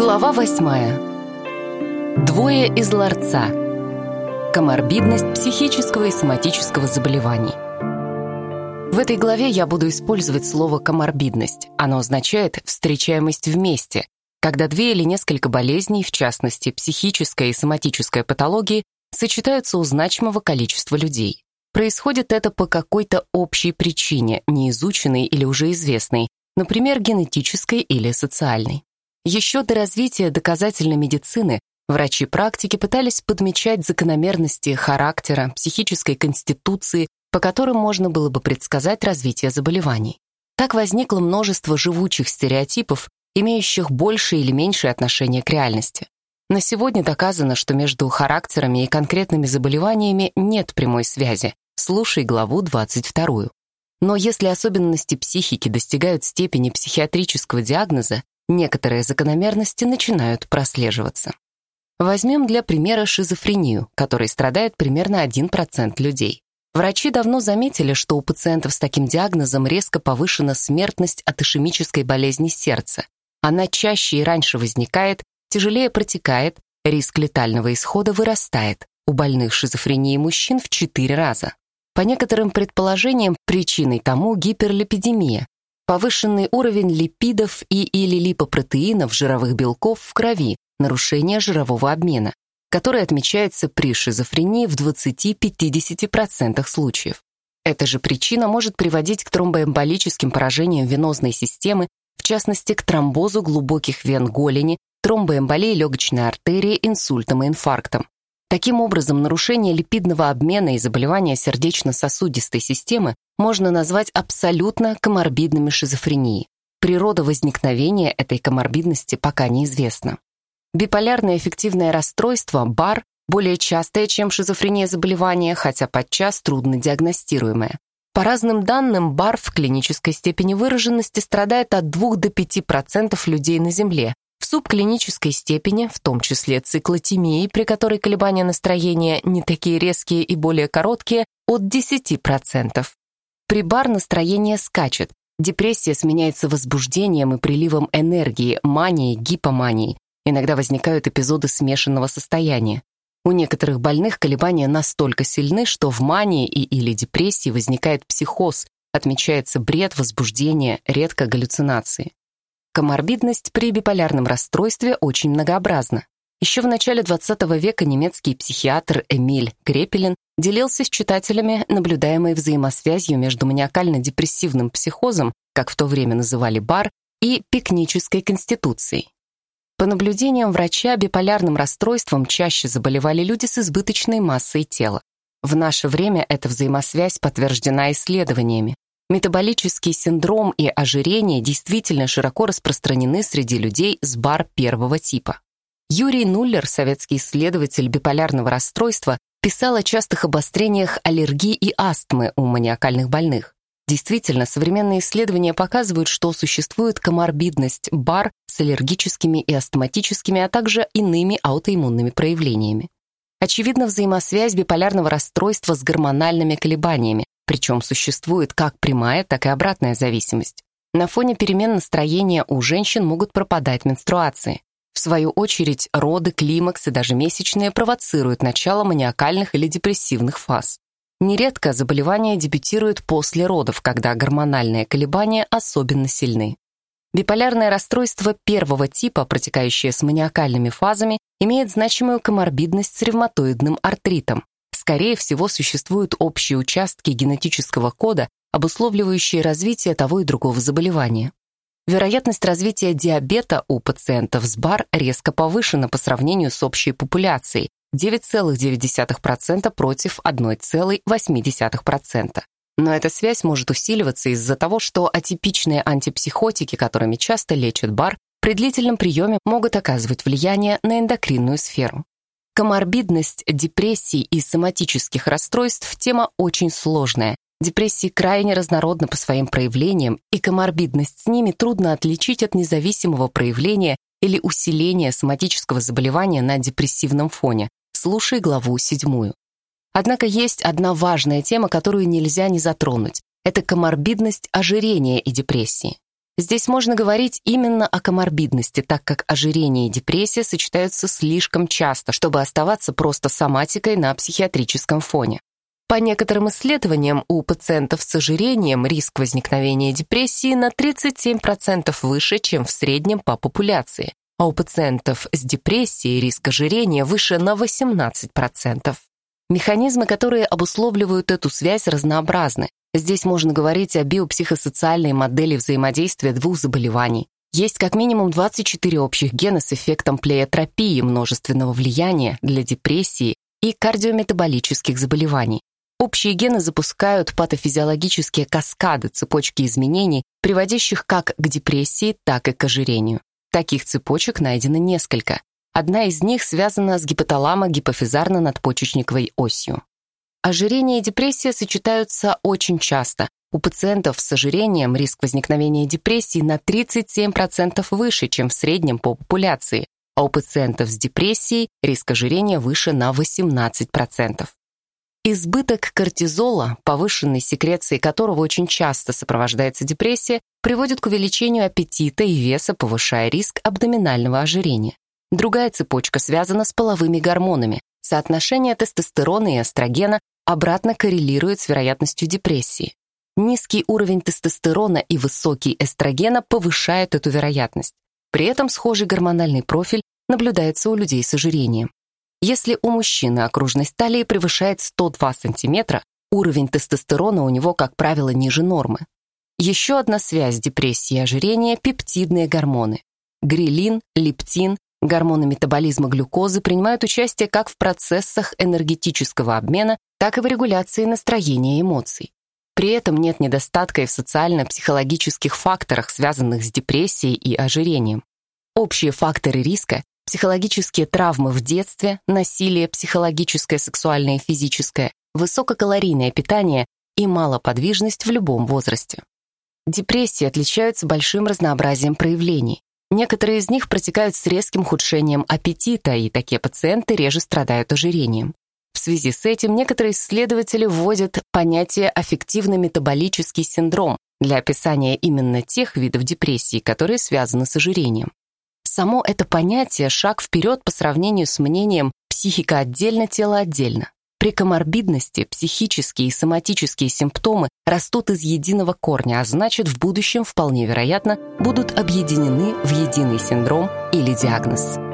Глава восьмая. Двое из ларца. Коморбидность психического и соматического заболеваний. В этой главе я буду использовать слово «коморбидность». Оно означает «встречаемость вместе», когда две или несколько болезней, в частности, психическая и соматическая патологии, сочетаются у значимого количества людей. Происходит это по какой-то общей причине, неизученной или уже известной, например, генетической или социальной. Еще до развития доказательной медицины врачи практики пытались подмечать закономерности характера, психической конституции, по которым можно было бы предсказать развитие заболеваний. Так возникло множество живучих стереотипов, имеющих большее или меньшее отношение к реальности. На сегодня доказано, что между характерами и конкретными заболеваниями нет прямой связи. Слушай главу 22. Но если особенности психики достигают степени психиатрического диагноза, некоторые закономерности начинают прослеживаться. Возьмем для примера шизофрению, которой страдает примерно 1% людей. Врачи давно заметили, что у пациентов с таким диагнозом резко повышена смертность от ишемической болезни сердца. Она чаще и раньше возникает, тяжелее протекает, риск летального исхода вырастает. У больных шизофренией мужчин в 4 раза. По некоторым предположениям, причиной тому гиперлипидемия, повышенный уровень липидов и или липопротеинов жировых белков в крови, нарушение жирового обмена, который отмечается при шизофрении в 20-50% случаев. Эта же причина может приводить к тромбоэмболическим поражениям венозной системы, в частности, к тромбозу глубоких вен голени, тромбоэмболии легочной артерии, инсультам и инфарктам. Таким образом, нарушение липидного обмена и заболевания сердечно-сосудистой системы можно назвать абсолютно коморбидными шизофренией. Природа возникновения этой коморбидности пока неизвестна. Биполярное эффективное расстройство, БАР, более частое, чем шизофрения заболевания, хотя подчас трудно диагностируемое. По разным данным, БАР в клинической степени выраженности страдает от 2 до 5% людей на Земле, субклинической степени, в том числе циклотемии, при которой колебания настроения не такие резкие и более короткие, от 10%. При бар настроение скачет, депрессия сменяется возбуждением и приливом энергии, манией, гипоманией. Иногда возникают эпизоды смешанного состояния. У некоторых больных колебания настолько сильны, что в мании и или депрессии возникает психоз, отмечается бред, возбуждение, редко галлюцинации. Коморбидность при биполярном расстройстве очень многообразна. Еще в начале XX века немецкий психиатр Эмиль Крепелин делился с читателями наблюдаемой взаимосвязью между маниакально-депрессивным психозом, как в то время называли бар, и пикнической конституцией. По наблюдениям врача, биполярным расстройством чаще заболевали люди с избыточной массой тела. В наше время эта взаимосвязь подтверждена исследованиями. Метаболический синдром и ожирение действительно широко распространены среди людей с бар первого типа. Юрий Нуллер, советский исследователь биполярного расстройства, писал о частых обострениях аллергии и астмы у маниакальных больных. Действительно, современные исследования показывают, что существует коморбидность БАР с аллергическими и астматическими, а также иными аутоиммунными проявлениями. Очевидна взаимосвязь биполярного расстройства с гормональными колебаниями, причем существует как прямая, так и обратная зависимость. На фоне перемен настроения у женщин могут пропадать менструации. В свою очередь, роды, климакс и даже месячные провоцируют начало маниакальных или депрессивных фаз. Нередко заболевание дебютирует после родов, когда гормональные колебания особенно сильны. Биполярное расстройство первого типа, протекающее с маниакальными фазами, имеет значимую коморбидность с ревматоидным артритом. Скорее всего, существуют общие участки генетического кода, обусловливающие развитие того и другого заболевания. Вероятность развития диабета у пациентов с БАР резко повышена по сравнению с общей популяцией 9,9% против 1,8%. Но эта связь может усиливаться из-за того, что атипичные антипсихотики, которыми часто лечат БАР, при длительном приеме могут оказывать влияние на эндокринную сферу. Коморбидность депрессий и соматических расстройств – тема очень сложная, Депрессии крайне разнородны по своим проявлениям, и коморбидность с ними трудно отличить от независимого проявления или усиления соматического заболевания на депрессивном фоне. Слушай главу седьмую. Однако есть одна важная тема, которую нельзя не затронуть. Это коморбидность ожирения и депрессии. Здесь можно говорить именно о коморбидности, так как ожирение и депрессия сочетаются слишком часто, чтобы оставаться просто соматикой на психиатрическом фоне. По некоторым исследованиям, у пациентов с ожирением риск возникновения депрессии на 37% выше, чем в среднем по популяции, а у пациентов с депрессией риск ожирения выше на 18%. Механизмы, которые обусловливают эту связь, разнообразны. Здесь можно говорить о биопсихосоциальной модели взаимодействия двух заболеваний. Есть как минимум 24 общих гена с эффектом плеотропии множественного влияния для депрессии и кардиометаболических заболеваний. Общие гены запускают патофизиологические каскады цепочки изменений, приводящих как к депрессии, так и к ожирению. Таких цепочек найдено несколько. Одна из них связана с гипофизарно-надпочечниковой осью. Ожирение и депрессия сочетаются очень часто. У пациентов с ожирением риск возникновения депрессии на 37% выше, чем в среднем по популяции, а у пациентов с депрессией риск ожирения выше на 18%. Избыток кортизола, повышенной секреции которого очень часто сопровождается депрессия, приводит к увеличению аппетита и веса, повышая риск абдоминального ожирения. Другая цепочка связана с половыми гормонами. Соотношение тестостерона и эстрогена обратно коррелирует с вероятностью депрессии. Низкий уровень тестостерона и высокий эстрогена повышают эту вероятность. При этом схожий гормональный профиль наблюдается у людей с ожирением. Если у мужчины окружность талии превышает 102 см, уровень тестостерона у него, как правило, ниже нормы. Еще одна связь депрессии и ожирения – пептидные гормоны. Грилин, лептин, гормоны метаболизма глюкозы принимают участие как в процессах энергетического обмена, так и в регуляции настроения и эмоций. При этом нет недостатка и в социально-психологических факторах, связанных с депрессией и ожирением. Общие факторы риска психологические травмы в детстве, насилие психологическое, сексуальное и физическое, высококалорийное питание и малоподвижность в любом возрасте. Депрессии отличаются большим разнообразием проявлений. Некоторые из них протекают с резким ухудшением аппетита, и такие пациенты реже страдают ожирением. В связи с этим некоторые исследователи вводят понятие аффективно-метаболический синдром для описания именно тех видов депрессии, которые связаны с ожирением. Само это понятие — шаг вперед по сравнению с мнением «психика отдельно, тело отдельно». При коморбидности психические и соматические симптомы растут из единого корня, а значит, в будущем, вполне вероятно, будут объединены в единый синдром или диагноз.